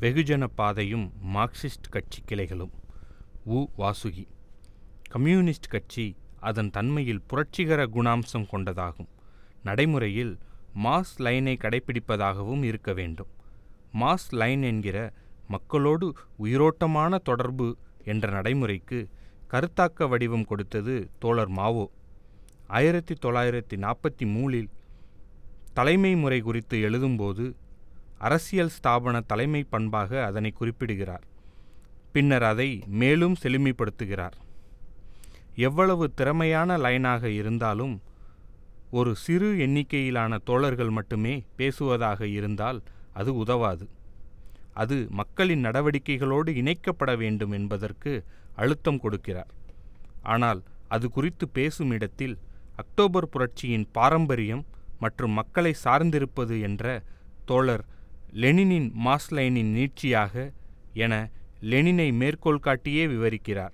வெகுஜன பாதையும் மார்க்சிஸ்ட் கட்சி கிளைகளும். உ. வாசுகி. கம்யூனிஸ்ட் கட்சி அதன் தன்மையில் புரட்சிகர குணாம்சம் கொண்டதாகும். நடைமுறையில் மாஸ் லைனை கடைபிடிப்பதாகவும் இருக்க வேண்டும். மாஸ் லைன் என்கிற மக்களோடு உயிரோட்டமான தொடர்பு என்ற நடைமுறைக்கு கருத்தாக்க வடிவம் கொடுத்தது தோழர் மாவோ. ஆயிரத்தி தொள்ளாயிரத்தி நாற்பத்தி மூணில் தலைமை முறை குறித்து எழுதும்போது அரசியல் ஸ்தாபன தலைமை பண்பாக அதனை குறிப்பிடுகிறார். பின்னர் அதை மேலும் செழுமைப்படுத்துகிறார். எவ்வளவு திறமையான லைனாக இருந்தாலும் ஒரு சிறு எண்ணிக்கையிலான தோழர்கள் மட்டுமே பேசுவதாக இருந்தால் அது உதவாது. அது மக்களின் நடவடிக்கைகளோடு இணைக்கப்பட வேண்டும் என்பதற்கு அழுத்தம் கொடுக்கிறார். ஆனால் அது குறித்து பேசும் இடத்தில் அக்டோபர் புரட்சியின் பாரம்பரியம் மற்றும் மக்களை சார்ந்திருப்பது என்ற தோழர் லெனினின் மாஸ்லைனின் நீட்சியாக என லெனினை மேற்கோள் காட்டியே விவரிக்கிறார்.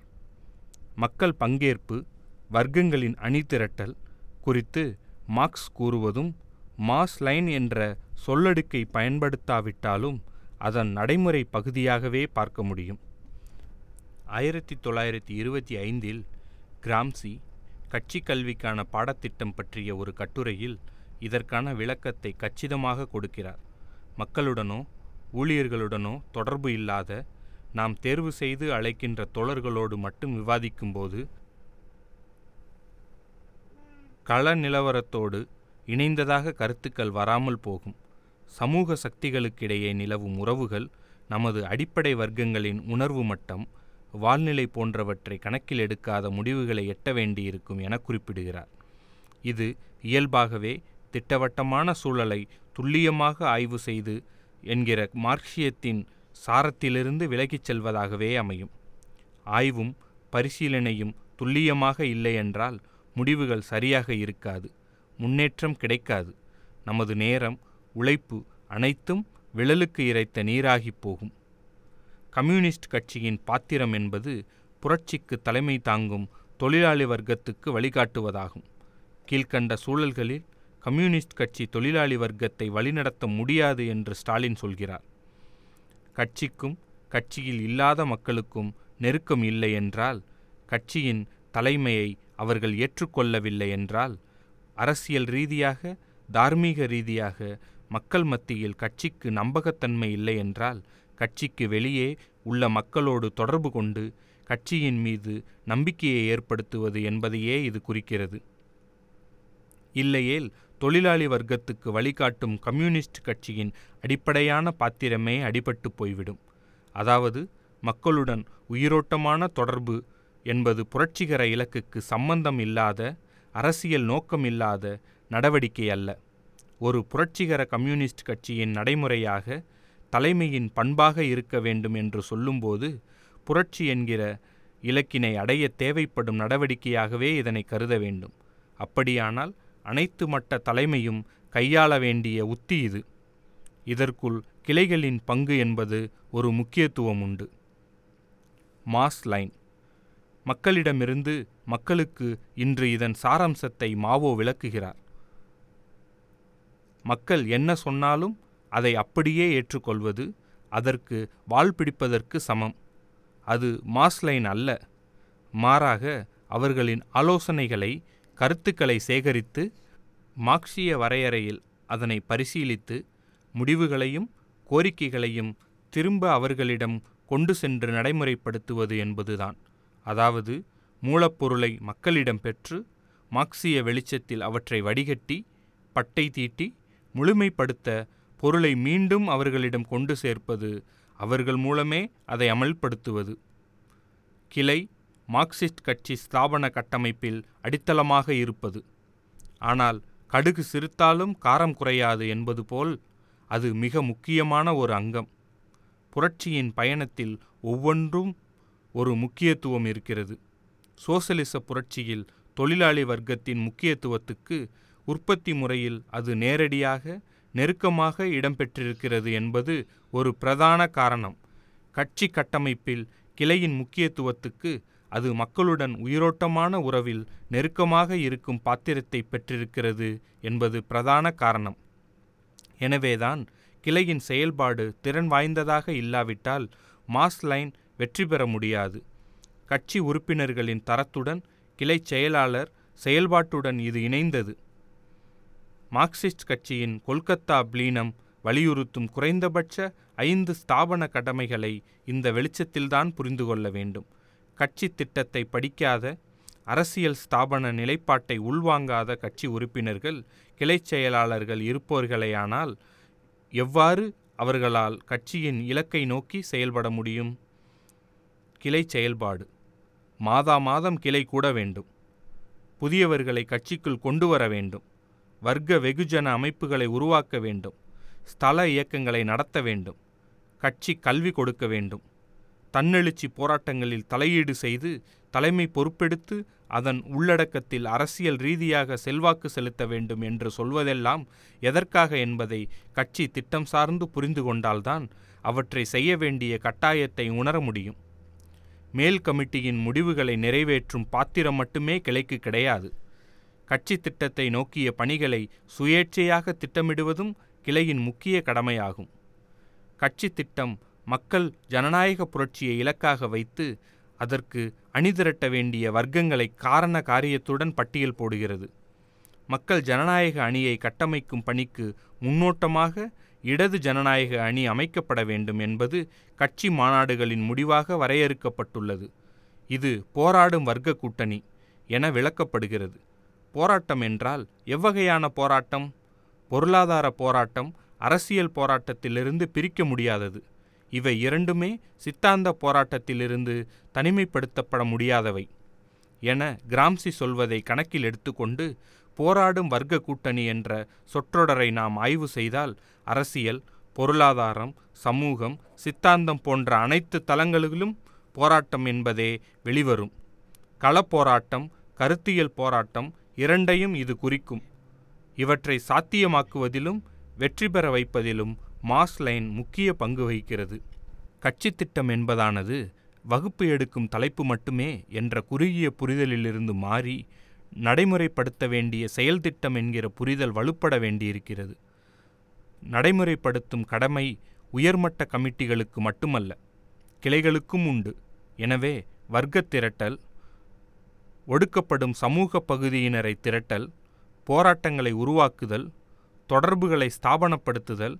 மக்கள் பங்கேற்பு வர்க்கங்களின் அணிதிரட்டல் குறித்து மார்க்ஸ் கூறுவதும் மாஸ்லைன் என்ற சொல்லடுக்கை பயன்படுத்தாவிட்டாலும் அதன் நடைமுறை பகுதியாகவே பார்க்க முடியும். ஆயிரத்தி தொள்ளாயிரத்தி இருபத்தி ஐந்தில் கிராம்சி கட்சி கல்விக்கான பாடத்திட்டம் பற்றிய ஒரு கட்டுரையில் இதற்கான விளக்கத்தை கச்சிதமாக கொடுக்கிறார். மக்களுடனோ ஊழியர்களுடனோ தொடர்பு இல்லாத நாம் தேர்வு செய்து அழைக்கின்ற தோழர்களோடு மட்டும் விவாதிக்கும்போது கள நிலவரத்தோடு இணைந்ததாக கருத்துக்கள் வராமல் போகும். சமூக சக்திகளுக்கிடையே நிலவும் உறவுகள் நமது அடிப்படை வர்க்கங்களின் உணர்வு மட்டம் வாழ்நிலை போன்றவற்றை கணக்கில் எடுக்காத முடிவுகளை எட்ட வேண்டியிருக்கும் என குறிப்பிடுகிறார். இது இயல்பாகவே திட்டவட்டமான சூழலை துல்லியமாக ஆய்வு செய்து என்கிற மார்க்சியத்தின் சாரத்திலிருந்து விலகிச் செல்வதாகவே அமையும். ஆய்வும் பரிசீலனையும் துல்லியமாக இல்லையென்றால் முடிவுகள் சரியாக இருக்காது முன்னேற்றம் கிடைக்காது. நமது நேரம் உழைப்பு அனைத்தும் விழலுக்கு இறைத்த நீராகிப் போகும். கம்யூனிஸ்ட் கட்சியின் பாத்திரம் என்பது புரட்சிக்கு தலைமை தாங்கும் தொழிலாளி வர்க்கத்துக்கு வழிகாட்டுவதாகும். கீழ்கண்ட சூழல்களில் கம்யூனிஸ்ட் கட்சி தொழிலாளி வர்க்கத்தை வழிநடத்த முடியாது என்று ஸ்டாலின் சொல்கிறார். கட்சிக்கும் கட்சியில் இல்லாத மக்களுக்கும் நெருக்கம் இல்லை என்றால் கட்சியின் தலைமையை அவர்கள் ஏற்றுக்கொள்ளவில்லை என்றால் அரசியல் ரீதியாக தார்மீக ரீதியாக மக்கள் மத்தியில் கட்சிக்கு நம்பகத்தன்மை இல்லை என்றால் கட்சிக்கு வெளியே உள்ள மக்களோடு தொடர்பு கொண்டு கட்சியின் மீது நம்பிக்கையை ஏற்படுத்துவது என்பதையே இது குறிக்கிறது. இல்லையேல் தொழிலாளி வர்க்கத்துக்கு வழிகாட்டும் கம்யூனிஸ்ட் கட்சியின் அடிப்படையான பாத்திரமே அடிபட்டு போய்விடும். அதாவது மக்களுடன் உயிரோட்டமான தொடர்பு என்பது புரட்சிகர இலக்குக்கு சம்பந்தம் இல்லாத அரசியல் நோக்கம் இல்லாத நடவடிக்கை அல்ல. ஒரு புரட்சிகர கம்யூனிஸ்ட் கட்சியின் நடைமுறையாக தலைமையின் பண்பாக இருக்க வேண்டும் என்று சொல்லும்போது புரட்சி என்கிற இலக்கினை அடைய தேவைப்படும் நடவடிக்கையாகவே இதனை கருத வேண்டும். அப்படியானால் அனைத்து மட்ட தலைமையும் கையாள வேண்டிய உத்தி இது. இதற்குள் கிளைகளின் பங்கு என்பது ஒரு முக்கியத்துவம் உண்டு. Mass line. மக்களிடமிருந்து மக்களுக்கு இன்று இதன் சாராம்சத்தை மாவோ விளக்குகிறார். மக்கள் என்ன சொன்னாலும் அதை அப்படியே ஏற்றுக்கொள்வது அதற்கு வால் பிடிப்பதற்கு சமம். அது மாஸ்லைன் அல்ல. மாறாக அவர்களின் ஆலோசனைகளை கருத்துக்களை சேகரித்து மார்க்சிய வரையறையில் அதனை பரிசீலித்து முடிவுகளையும் கோரிக்கைகளையும் திரும்ப அவர்களிடம் கொண்டு சென்று நடைமுறைப்படுத்துவது என்பதுதான். அதாவது மூலப்பொருளை மக்களிடம் பெற்று மார்க்சிய வெளிச்சத்தில் அவற்றை வடிகட்டி பட்டை தீட்டி முழுமைப்படுத்த பொருளை மீண்டும் அவர்களிடம் கொண்டு சேர்ப்பது அவர்கள் மூலமே அதை அமல்படுத்துவது. கிளை மார்க்சிஸ்ட் கட்சி ஸ்தாபன கட்டமைப்பில் அடித்தளமாக இருப்பது. ஆனால் கடுகு சிறுத்தாலும் காரம் குறையாது என்பது போல் அது மிக முக்கியமான ஒரு அங்கம். புரட்சியின் பயணத்தில் ஒவ்வொன்றும் ஒரு முக்கியத்துவம் இருக்கிறது. சோசலிச புரட்சியில் தொழிலாளி வர்க்கத்தின் முக்கியத்துவத்துக்கு உற்பத்தி முறையில் அது நேரடியாக நெருக்கமாக இடம்பெற்றிருக்கிறது என்பது ஒரு பிரதான காரணம். கட்சி கட்டமைப்பில் கிளையின் முக்கியத்துவத்துக்கு அது மக்களுடன் உயிரோட்டமான உறவில் நெருக்கமாக இருக்கும் பாத்திரத்தை பெற்றிருக்கிறது என்பது பிரதான காரணம். எனவேதான் கிளையின் செயல்பாடு திறன் வாய்ந்ததாக இல்லாவிட்டால் மாஸ் லைன் வெற்றி பெற முடியாது. கட்சி உறுப்பினர்களின் தரத்துடன் கிளை செயலாளர் செயல்பாட்டுடன் இது இணைந்தது. மார்க்சிஸ்ட் கட்சியின் கொல்கத்தா பிளீனம் வலியுறுத்தும் குறைந்தபட்ச ஐந்து ஸ்தாபன கடமைகளை இந்த வெளிச்சத்தில்தான் புரிந்து கொள்ள வேண்டும். கட்சி திட்டத்தை படிக்காத அரசியல் ஸ்தாபன நிலைப்பாட்டை உள்வாங்காத கட்சி உறுப்பினர்கள் கிளை செயலாளர்கள் இருப்பவர்களேயானால் எவ்வாறு அவர்களால் கட்சியின் இலக்கை நோக்கி செயல்பட முடியும்? கிளை செயல்பாடு. மாதா மாதம் கிளை கூட வேண்டும். புதியவர்களை கட்சிக்குள் கொண்டு வர வேண்டும். வர்க்க வெகுஜன அமைப்புகளை உருவாக்க வேண்டும். ஸ்தல இயக்கங்களை நடத்த வேண்டும். கட்சி கல்வி கொடுக்க வேண்டும். தன்னெழுச்சி போராட்டங்களில் தலையீடு செய்து தலைமை பொறுப்பெடுத்து அதன் உள்ளடக்கத்தில் அரசியல் ரீதியாக செல்வாக்கு செலுத்த வேண்டும் என்று சொல்வதெல்லாம் எதற்காக என்பதை கட்சி திட்டம் சார்ந்து புரிந்து கொண்டால்தான் அவற்றை செய்ய வேண்டிய கட்டாயத்தை உணர முடியும். மேல் கமிட்டியின் முடிவுகளை நிறைவேற்றும் பாத்திரம் மட்டுமே கிளைக்கு கிடையாது. கட்சி திட்டத்தை நோக்கிய பணிகளை சுயேட்சையாக திட்டமிடுவதும் கிளையின் முக்கிய கடமையாகும். கட்சி திட்டம் மக்கள் ஜனநாயக புரட்சியை இலக்காக வைத்து அதற்கு அணிதிரட்ட வேண்டிய வர்க்கங்களை காரண காரியத்துடன் பட்டியல் போடுகிறது. மக்கள் ஜனநாயக அணியை கட்டமைக்கும் பணிக்கு முன்னோட்டமாக இடது ஜனநாயக அணி அமைக்கப்பட வேண்டும் என்பது கட்சி மாநாடுகளின் முடிவாக வரையறுக்கப்பட்டுள்ளது. இது போராடும் வர்க்க கூட்டணி என விளக்கப்படுகிறது. போராட்டம் என்றால் எவ்வகையான போராட்டம்? பொருளாதார போராட்டம் அரசியல் போராட்டத்திலிருந்து பிரிக்க முடியாதது. இவை இரண்டுமே சித்தாந்த போராட்டத்திலிருந்து தனிமைப்படுத்தப்பட முடியாதவை என கிராம்சி சொல்வதை கணக்கில் எடுத்துக்கொண்டு போராடும் வர்க்க கூட்டணி என்ற சொற்றொடரை நாம் ஆய்வு செய்தால் அரசியல் பொருளாதாரம் சமூகம் சித்தாந்தம் போன்ற அனைத்து தளங்களிலும் போராட்டம் என்பதே வெளிவரும். களப்போராட்டம் கருத்தியல் போராட்டம் இரண்டையும் இது குறிக்கும். இவற்றை சாத்தியமாக்குவதிலும் வெற்றி பெற வைப்பதிலும் மாஸ் லைன் முக்கிய பங்கு வகிக்கிறது. கட்சி திட்டம் என்பதானது வகுப்பு எடுக்கும் தலைப்பு மட்டுமே என்ற குறுகிய புரிதலிலிருந்து மாறி நடைமுறைப்படுத்த வேண்டிய செயல்திட்டம் என்கிற புரிதல் வலுப்பட வேண்டியிருக்கிறது. நடைமுறைப்படுத்தும் கடமை உயர்மட்ட கமிட்டிகளுக்கு மட்டுமல்ல கிளைகளுக்கும் உண்டு. எனவே வர்க்க திரட்டல் ஒடுக்கப்படும் சமூக பகுதியினரை திரட்டல் போராட்டங்களை உருவாக்குதல் தொடர்புகளை ஸ்தாபனப்படுத்துதல்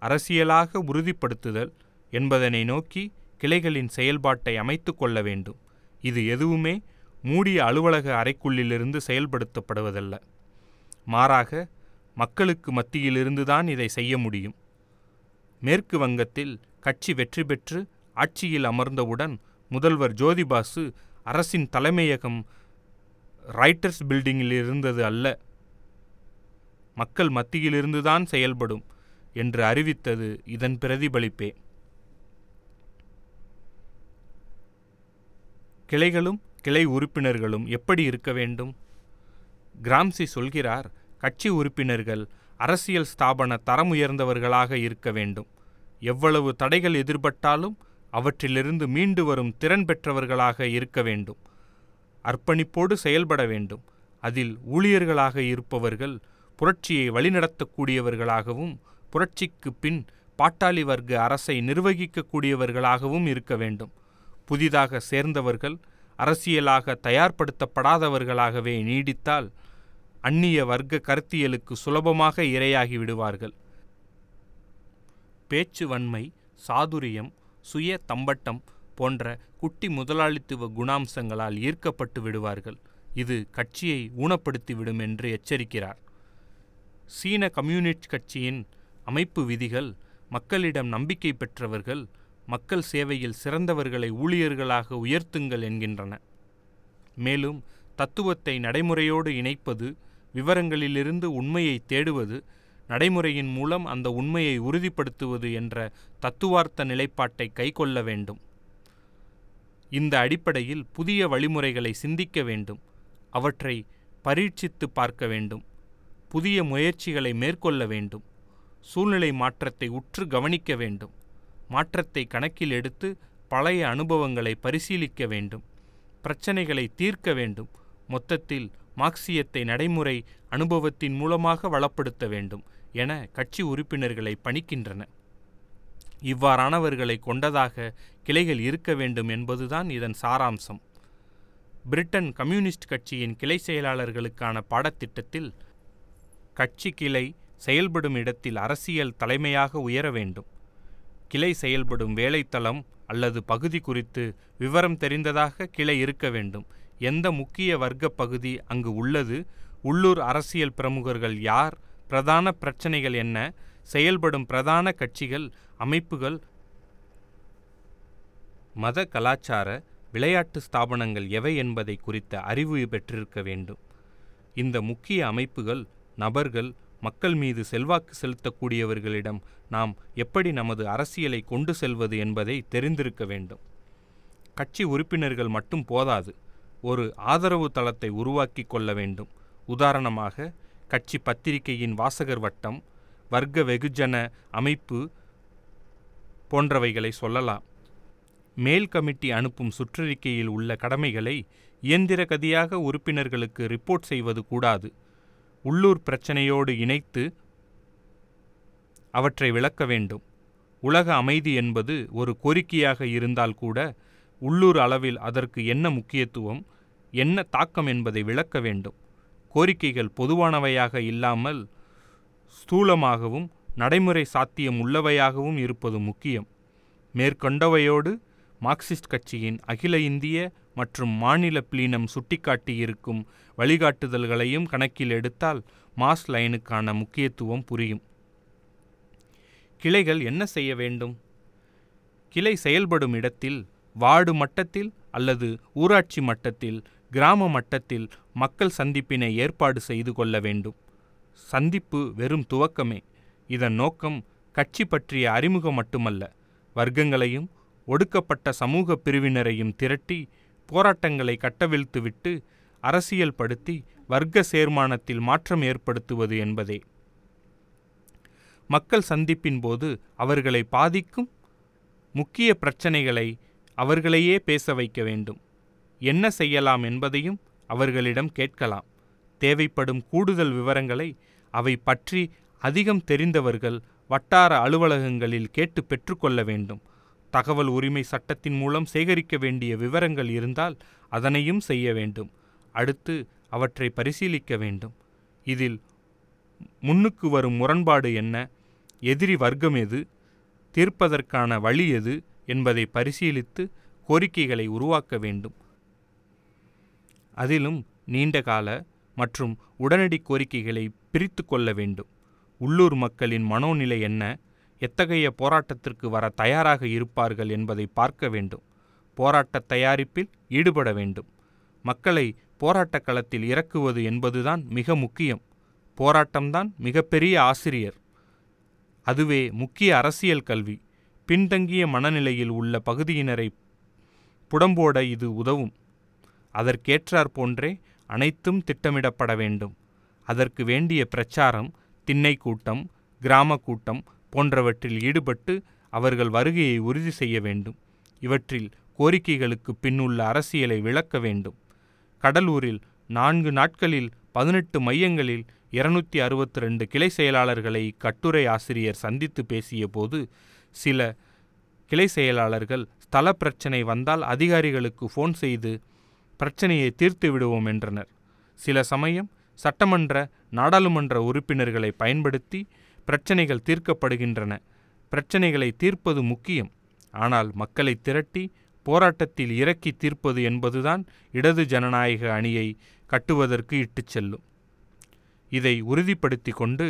அரசியலாக உறுதிப்படுத்துதல் என்பதனை நோக்கி கிளைகளின் செயல்பாட்டை அமைத்து கொள்ள வேண்டும். இது எதுவுமே மூடிய அலுவலக அறைக்குள்ளிலிருந்து செயல்படுத்தப்படுவதல்ல. மாறாக மக்களுக்கு மத்தியிலிருந்துதான் இதை செய்ய முடியும். மேற்கு வங்கத்தில் கட்சி வெற்றி பெற்று ஆட்சியில் அமர்ந்தவுடன் முதல்வர் ஜோதிபாசு அரசின் தலைமையகம் ரைட்டர்ஸ் பில்டிங்கில் இருந்தது அல்ல. மக்கள் மத்தியிலிருந்துதான் செயல்படும். என்று அறிவித்தது இதன் பிரதிபலிப்பே. கிளைகளும் கிளை உறுப்பினர்களும் எப்படி இருக்க வேண்டும்? கிராம்சி சொல்கிறார் கட்சி உறுப்பினர்கள் அரசியல் ஸ்தாபன தரம் உயர்ந்தவர்களாக இருக்க வேண்டும். எவ்வளவு தடைகள் எதிர்பட்டாலும் அவற்றிலிருந்து மீண்டு வரும் திறன் பெற்றவர்களாக இருக்க வேண்டும். அர்ப்பணிப்போடு செயல்பட வேண்டும். அதில் ஊழியர்களாக இருப்பவர்கள் புரட்சியை வழிநடத்தக்கூடியவர்களாகவும் புரட்சிக்கு பின் பாட்டாளி வர்க்க அரசை நிர்வகிக்கக்கூடியவர்களாகவும் இருக்க வேண்டும். புதிதாக சேர்ந்தவர்கள் அரசியலாக தயார்படுத்தப்படாதவர்களாகவே நீடித்தால் அந்நிய வர்க்க கருத்தியலுக்கு சுலபமாக இரையாகி விடுவார்கள். பேச்சு வன்மை சாதுரியம் சுய தம்பட்டம் போன்ற குட்டி முதலாளித்துவ குணாம்சங்களால் ஈர்க்கப்பட்டு விடுவார்கள். இது கட்சியை ஊனப்படுத்திவிடும் என்று எச்சரிக்கிறார். சீன கம்யூனிஸ்ட் கட்சியின் அமைப்பு விதிகள் மக்களிடம் நம்பிக்கை பெற்றவர்கள் மக்கள் சேவையில் சிறந்தவர்களை ஊழியர்களாக உயர்த்துங்கள் என்கின்றன. மேலும் தத்துவத்தை நடைமுறையோடு இணைப்பது விவரங்களிலிருந்து உண்மையை தேடுவது நடைமுறையின் மூலம் அந்த உண்மையை உறுதிப்படுத்துவது என்ற தத்துவார்த்த நிலைப்பாட்டை கைக்கொள்ள வேண்டும். இந்த அடிப்படையில் புதிய வழிமுறைகளை சிந்திக்க வேண்டும். அவற்றை பரீட்சித்து பார்க்க வேண்டும். புதிய முயற்சிகளை மேற்கொள்ள வேண்டும். சூழ்நிலை மாற்றத்தை உற்று கவனிக்க வேண்டும். மாற்றத்தை கணக்கில் எடுத்து பழைய அனுபவங்களை பரிசீலிக்க வேண்டும். பிரச்சனைகளை தீர்க்க வேண்டும். மொத்தத்தில் மார்க்சியத்தை நடைமுறை அனுபவத்தின் மூலமாக வளப்படுத்த வேண்டும் என கட்சி உறுப்பினர்களை பணிக்கின்றன. இவ்வாறானவர்களை கொண்டதாக கிளைகள் இருக்க வேண்டும் என்பதுதான் இதன் சாராம்சம். பிரிட்டன் கம்யூனிஸ்ட் கட்சியின் கிளை செயலாளர்களுக்கான பாடத்திட்டத்தில் கட்சி கிளை செயல்படும் இடத்தில் அரசியல் தலைமையாக உயர வேண்டும். கிளை செயல்படும் வேலைத்தளம் அல்லது பகுதி குறித்து விவரம் தெரிந்ததாக கிளை இருக்க வேண்டும். எந்த முக்கிய வர்க்க பகுதி அங்கு உள்ளது? உள்ளூர் அரசியல் பிரமுகர்கள் யார்? பிரதான பிரச்சனைகள் என்ன? செயல்படும் பிரதான கட்சிகள் அமைப்புகள் மத கலாச்சார விளையாட்டு ஸ்தாபனங்கள் எவை என்பதை குறித்த அறிவு பெற்றிருக்க வேண்டும். இந்த முக்கிய அமைப்புகள் நபர்கள் மக்கள் மீது செல்வாக்கு செலுத்தக்கூடியவர்களிடம் நாம் எப்படி நமது அரசியலை கொண்டு செல்வது என்பதை தெரிந்திருக்க வேண்டும். கட்சி உறுப்பினர்கள் மட்டும் போதாது ஒரு ஆதரவு தளத்தை உருவாக்கி கொள்ள வேண்டும். உதாரணமாக கட்சி பத்திரிகையின் வாசகர் வட்டம் வர்க்க வெகுஜன அமைப்பு போன்றவைகளை சொல்லலாம். மேல் கமிட்டி அனுப்பும் சுற்றறிக்கையில் உள்ள கடமைகளை இயந்திர கதியாக உறுப்பினர்களுக்கு ரிப்போர்ட் செய்வது கூடாது. உள்ளூர் பிரச்சனையோடு இணைத்து அவற்றை விளக்க வேண்டும். உலக அமைதி என்பது ஒரு கோரிக்கையாக இருந்தால் கூட உள்ளூர் அளவில் அதற்கு என்ன முக்கியத்துவம் என்ன தாக்கம் என்பதை விளக்க வேண்டும். கோரிக்கைகள் பொதுவானவையாக இல்லாமல் ஸ்தூலமாகவும் நடைமுறை சாத்தியம் உள்ளவையாகவும் இருப்பது முக்கியம். மேற்கொண்டவையோடு மார்க்சிஸ்ட் கட்சியின் அகில இந்திய மற்றும் மாநில பிளீனம் சுட்டிக்காட்டியிருக்கும் வழிகாட்டுதல்களையும் கணக்கில் எடுத்தால் மாஸ் லைனுக்கான முக்கியத்துவம் புரியும். கிளைகள் என்ன செய்ய வேண்டும்? கிளை செயல்படும் இடத்தில் வார்டு மட்டத்தில் அல்லது ஊராட்சி மட்டத்தில் கிராம மட்டத்தில் மக்கள் சந்திப்பினை ஏற்பாடு செய்து கொள்ள வேண்டும். சந்திப்பு வெறும் துவக்கமே. இதன் நோக்கம் கட்சி பற்றிய அறிமுகம் மட்டுமல்ல. வர்க்கங்களையும் ஒடுக்கப்பட்ட சமூக பிரிவினரையும் திரட்டி போராட்டங்களை கட்டவிழ்த்துவிட்டு அரசியல் படுத்தி வர்க்க சேர்மானத்தில் மாற்றம் ஏற்படுத்துவது என்பதே. மக்கள் சந்திப்பின் போது அவர்களை பாதிக்கும் முக்கிய பிரச்சனைகளை அவர்களையே பேச வைக்க வேண்டும். என்ன செய்யலாம் என்பதையும் அவர்களிடம் கேட்கலாம். தேவைப்படும் கூடுதல் விவரங்களை அவை பற்றி அதிகம் தெரிந்தவர்கள் வட்டார அலுவலகங்களில் கேட்டு பெற்றுக்கொள்ள வேண்டும். தகவல் உரிமை சட்டத்தின் மூலம் சேகரிக்க வேண்டிய விவரங்கள் இருந்தால் அதனையும் செய்ய வேண்டும். அடுத்து அவற்றை பரிசீலிக்க வேண்டும். இதில் முன்னுக்கு வரும் முரண்பாடு என்ன? எதிரி வர்க்கம் எது? தீர்ப்பதற்கான வழி எது? என்பதை பரிசீலித்து கோரிக்கைகளை உருவாக்க வேண்டும். அதிலும் நீண்டகால மற்றும் உடனடி கோரிக்கைகளை பிரித்து கொள்ள வேண்டும். உள்ளூர் மக்களின் மனோநிலை என்ன? எத்தகைய போராட்டத்திற்கு வர தயாராக இருப்பார்கள் என்பதை பார்க்க வேண்டும். போராட்ட தயாரிப்பில் ஈடுபட வேண்டும். மக்களை போராட்டக் களத்தில் இறக்குவது என்பதுதான் மிக முக்கியம். போராட்டம்தான் மிகப்பெரிய ஆசிரியர். அதுவே முக்கிய அரசியல் கல்வி. பின்தங்கிய மனநிலையில் உள்ள பகுதியினரை புடம்போட இது உதவும். அதற்கேற்றாற் போன்றே அனைத்தும் திட்டமிடப்பட வேண்டும். அதற்கு வேண்டிய பிரச்சாரம் திண்ணை கூட்டம் கிராம கூட்டம் போன்றவற்றில் ஈடுபட்டு அவர்கள் வருகையை உறுதி செய்ய வேண்டும். இவற்றில் கோரிக்கைகளுக்கு பின்னுள்ள அரசியலை விளக்க வேண்டும். கடலூரில் நான்கு நாட்களில் பதினெட்டு மையங்களில் இருநூத்தி அறுபத்தி ரெண்டு கிளை செயலாளர்களை கட்டுரை ஆசிரியர் சந்தித்து பேசிய போது சில கிளை செயலாளர்கள் ஸ்தல பிரச்சனை வந்தால் அதிகாரிகளுக்கு ஃபோன் செய்து பிரச்சனையை தீர்த்து விடுவோம் என்றனர். சில சமயம் சட்டமன்ற நாடாளுமன்ற உறுப்பினர்களை பயன்படுத்தி பிரச்சனைகள் தீர்க்கப்படுகின்றன. பிரச்சனைகளை தீர்ப்பது முக்கியம். ஆனால் மக்களை திரட்டி போராட்டத்தில் இறக்கி தீர்ப்பது என்பதுதான் இடது ஜனநாயக அணியை கட்டுவதற்கு இட்டுச் செல்லும். இதை உறுதிப்படுத்தி கொண்டு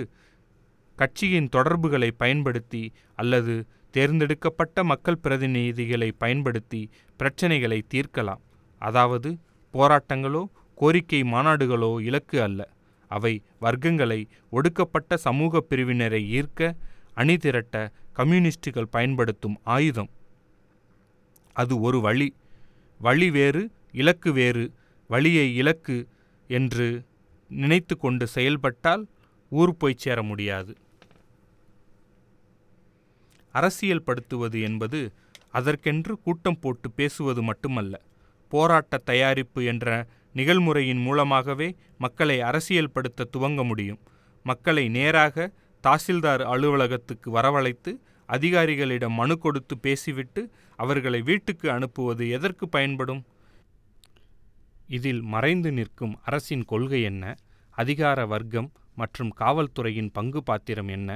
கட்சியின் தொடர்புகளை பயன்படுத்தி அல்லது தேர்ந்தெடுக்கப்பட்ட மக்கள் பிரதிநிதிகளை பயன்படுத்தி பிரச்சனைகளை தீர்க்கலாம். அதாவது போராட்டங்களோ கோரிக்கை மாநாடுகளோ இலக்கு அல்ல. அவை வர்க்கங்களை ஒடுக்கப்பட்ட சமூக பிரிவினரை ஈர்க்க அணிதிரட்ட கம்யூனிஸ்டுகள் பயன்படுத்தும் ஆயுதம். அது ஒரு வழி. வழி வேறு இலக்கு வேறு. வழியை இலக்கு என்று நினைத்து கொண்டு செயல்பட்டால் ஊர் போய் சேர முடியாது. அரசியல் படுத்துவது என்பது அதற்கென்று கூட்டம் போட்டு பேசுவது மட்டுமல்ல. போராட்ட தயாரிப்பு என்ற நிகழ்முறையின் மூலமாகவே மக்களை அரசியல்படுத்த துவங்க முடியும். மக்களை நேராக தாசில்தார் அலுவலகத்துக்கு வரவழைத்து அதிகாரிகளிடம் மனு கொடுத்து பேசிவிட்டு அவர்களை வீட்டுக்கு அனுப்புவது எதற்கு பயன்படும்? இதில் மறைந்து நிற்கும் அரசின் கொள்கை என்ன? அதிகார வர்க்கம் மற்றும் காவல்துறையின் பங்கு பாத்திரம் என்ன?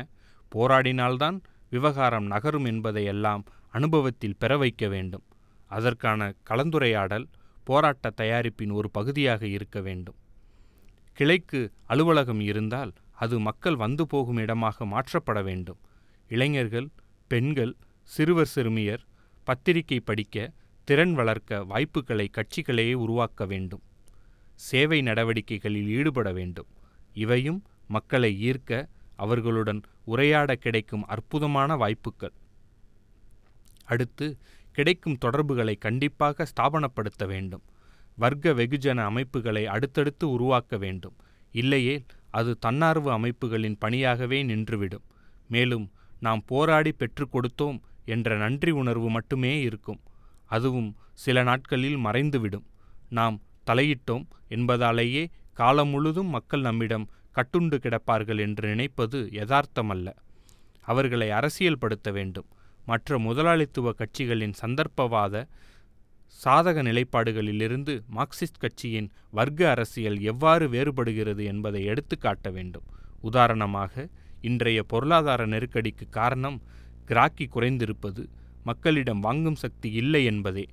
போராடினால்தான் விவகாரம் நகரும் என்பதையெல்லாம் அனுபவத்தில் பெற வைக்க வேண்டும். அதற்கான கலந்துரையாடல் போராட்ட தயாரிப்பின் ஒரு பகுதியாக இருக்க வேண்டும். கிளைக்கு அலுவலகம் இருந்தால் அது மக்கள் வந்து போகும் இடமாக மாற்றப்பட வேண்டும். இளைஞர்கள் பெண்கள் சிறுவர் சிறுமியர் பத்திரிகை படிக்க திறன் வளர்க்க வாய்ப்புகளை கட்சிகளையே உருவாக்க வேண்டும். சேவை நடவடிக்கைகளில் ஈடுபட வேண்டும். இவையும் மக்களை ஈர்க்க அவர்களுடன் உரையாட கிடைக்கும் அற்புதமான வாய்ப்புகள். அடுத்து கிடைக்கும் தொடர்புகளை கண்டிப்பாக ஸ்தாபனப்படுத்த வேண்டும். வர்க்க வெகுஜன அமைப்புகளை அடுத்தடுத்து உருவாக்க வேண்டும். இல்லையே அது தன்னார்வ அமைப்புகளின் பணியாகவே நின்றுவிடும். மேலும் நாம் போராடி பெற்றுக் கொடுத்தோம் என்ற நன்றி உணர்வு மட்டுமே இருக்கும். அதுவும் சில நாட்களில் மறைந்துவிடும். நாம் தலையிட்டோம் என்பதாலேயே காலம் முழுதும் மக்கள் நம்மிடம் கட்டுண்டு கிடப்பார்கள் என்று நினைப்பது யதார்த்தமல்ல. அவர்களை அரசியல்படுத்த வேண்டும். மற்ற முதலாளித்துவ கட்சிகளின் சந்தர்ப்பவாத சாதக நிலைப்பாடுகளிலிருந்து மார்க்சிஸ்ட் கட்சியின் வர்க்க அரசியல் எவ்வாறு வேறுபடுகிறது என்பதை எடுத்து காட்ட வேண்டும். உதாரணமாக இன்றைய பொருளாதார நெருக்கடிக்கு காரணம் கிராக்கி குறைந்திருப்பது மக்களிடம் வாங்கும் சக்தி இல்லை என்பதே.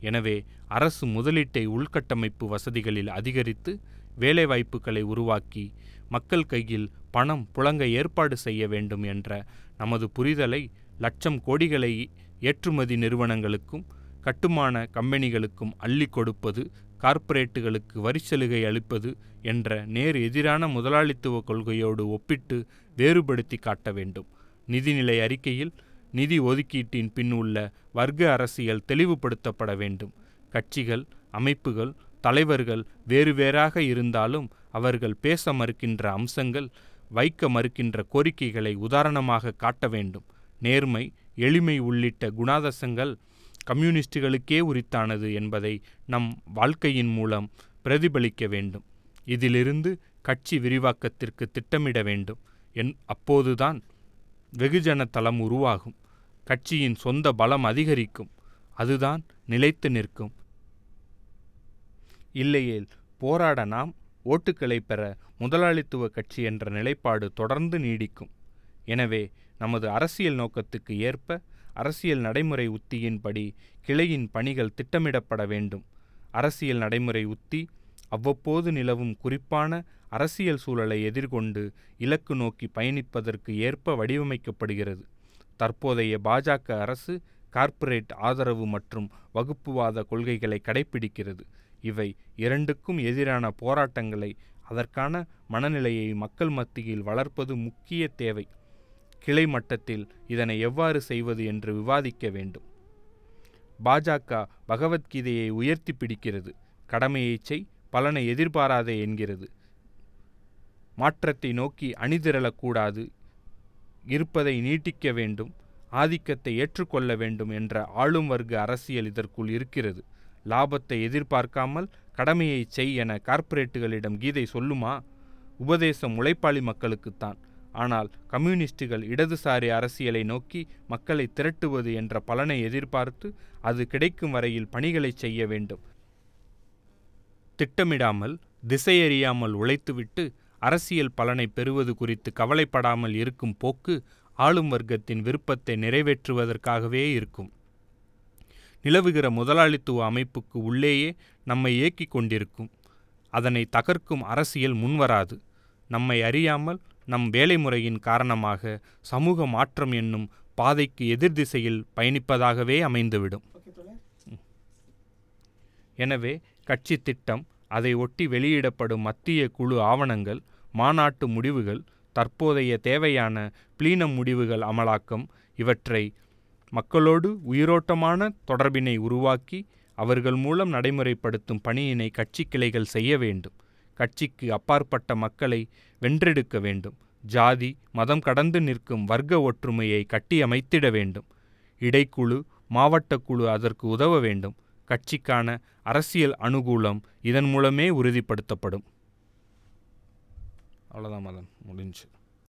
எனவே அரசு முதலீட்டை உள்கட்டமைப்பு வசதிகளில் அதிகரித்து வேலைவாய்ப்புகளை உருவாக்கி மக்கள் கையில் பணம் புழங்க ஏற்பாடு செய்ய வேண்டும் என்ற நமது புரிதலை லட்சம் கோடிகளை ஏற்றுமதி நிறுவனங்களுக்கும் கட்டுமான கம்பெனிகளுக்கும் அள்ளி கொடுப்பது கார்ப்பரேட்டுகளுக்கு வரிச்சலுகை அளிப்பது என்ற நேர் எதிரான முதலாளித்துவ கொள்கையோடு ஒப்பிட்டு வேறுபடுத்தி காட்ட வேண்டும். நிதிநிலை அறிக்கையில் நிதி ஒதுக்கீட்டின் பின் உள்ள வர்க்க அரசியல் தெளிவுபடுத்தப்பட வேண்டும். கட்சிகள் அமைப்புகள் தலைவர்கள் வேறு வேறாக இருந்தாலும் அவர்கள் பேச மறுக்கின்ற அம்சங்கள் வைக்க மறுக்கின்ற கோரிக்கைகளை உதாரணமாக காட்ட வேண்டும். நேர்மை எளிமை உள்ளிட்ட குணாதசங்கள் கம்யூனிஸ்டுகளுக்கே உரித்தானது என்பதை நம் வாழ்க்கையின் மூலம் பிரதிபலிக்க வேண்டும். இதிலிருந்து கட்சி விரிவாக்கத்திற்கு திட்டமிட வேண்டும். என் அப்போதுதான் வெகுஜன தளம் உருவாகும். கட்சியின் சொந்த பலம் அதிகரிக்கும். அதுதான் நிலைத்து நிற்கும். இல்லையேல் போராட நாம் ஓட்டுக்களை பெற முதலாளித்துவ கட்சி என்ற நிலைப்பாடு தொடர்ந்து நீடிக்கும். எனவே நமது அரசியல் நோக்கத்துக்கு ஏற்ப அரசியல் நடைமுறை உத்தியின்படி கிளையின் பணிகள் திட்டமிடப்பட வேண்டும். அரசியல் நடைமுறை உத்தி அவ்வப்போது நிலவும் குறிப்பான அரசியல் சூழலை எதிர்கொண்டு இலக்கு நோக்கி பயணிப்பதற்கு ஏற்ப வடிவமைக்கப்படுகிறது. தற்போதைய பாஜக அரசு கார்ப்பரேட் ஆதரவு மற்றும் வகுப்புவாத கொள்கைகளை கடைபிடிக்கிறது இவை இரண்டுக்கும் எதிரான போராட்டங்களை அதற்கான மனநிலையை மக்கள் மத்தியில் வளர்ப்பது முக்கிய தேவை. கிளை மட்டத்தில் இதனை எவ்வாறு செய்வது என்று விவாதிக்க வேண்டும். பாஜக பகவத்கீதையை உயர்த்தி பிடிக்கிறது. கடமையை செய் பலனை எதிர்பாராதே என்கிறது. மாற்றத்தை நோக்கி அணிதிரளக்கூடாது. இருப்பதை நீட்டிக்க வேண்டும். ஆதிக்கத்தை ஏற்றுக்கொள்ள வேண்டும் என்ற ஆளும் வர்க்க அரசியல் இதற்குள் இருக்கிறது. லாபத்தை எதிர்பார்க்காமல் கடமையை செய் என கார்ப்பரேட்டுகளிடம் கீதை சொல்லுமா? உபதேசம் உழைப்பாளி மக்களுக்குத்தான். ஆனால் கம்யூனிஸ்டுகள் இடதுசாரி அரசியலை நோக்கி மக்களை திரட்டுவது என்ற பலனை எதிர்பார்த்து அது கிடைக்கும் வரையில் பணிகளை செய்ய வேண்டும். திட்டமிடாமல் திசையறியாமல் உழைத்துவிட்டு அரசியல் பலனை பெறுவது குறித்து கவலைப்படாமல் இருக்கும் போக்கு ஆளும் வர்க்கத்தின் விருப்பத்தை நிறைவேற்றுவதற்காகவே இருக்கும். நிலவுகிற முதலாளித்துவ அமைப்புக்கு உள்ளேயே நம்மை இயக்கிக் கொண்டிருக்கும். அதனை தகர்க்கும் அரசியல் முன்வராது. நம்மை அறியாமல் நம் வேலை முறையின் காரணமாக சமூக மாற்றம் என்னும் பாதைக்கு எதிர் திசையில் பயணிப்பதாகவே அமைந்துவிடும். எனவே கட்சி திட்டம் அதை ஒட்டி வெளியிடப்படும் மத்திய குழு ஆவணங்கள் மாநாட்டு முடிவுகள் தற்போதைய தேவையான பிளீனம் முடிவுகள் அமலாக்கம் இவற்றை மக்களோடு உயிரோட்டமான தொடர்பினை உருவாக்கி அவர்கள் மூலம் நடைமுறைப்படுத்தும் பணியினை கட்சி கிளைகள் செய்ய வேண்டும். கட்சிக்கு அப்பாற்பட்ட மக்களை வென்றெடுக்க வேண்டும். ஜாதி மதம் கடந்து நிற்கும் வர்க்க ஒற்றுமையை கட்டியமைத்திட வேண்டும். இடைக்குழு மாவட்ட குழு அதற்கு உதவ வேண்டும். கட்சிக்கான அரசியல் அனுகூலம் இதன் மூலமே உறுதிப்படுத்தப்படும். அவ்வளோதான் மதன் முடிஞ்சு.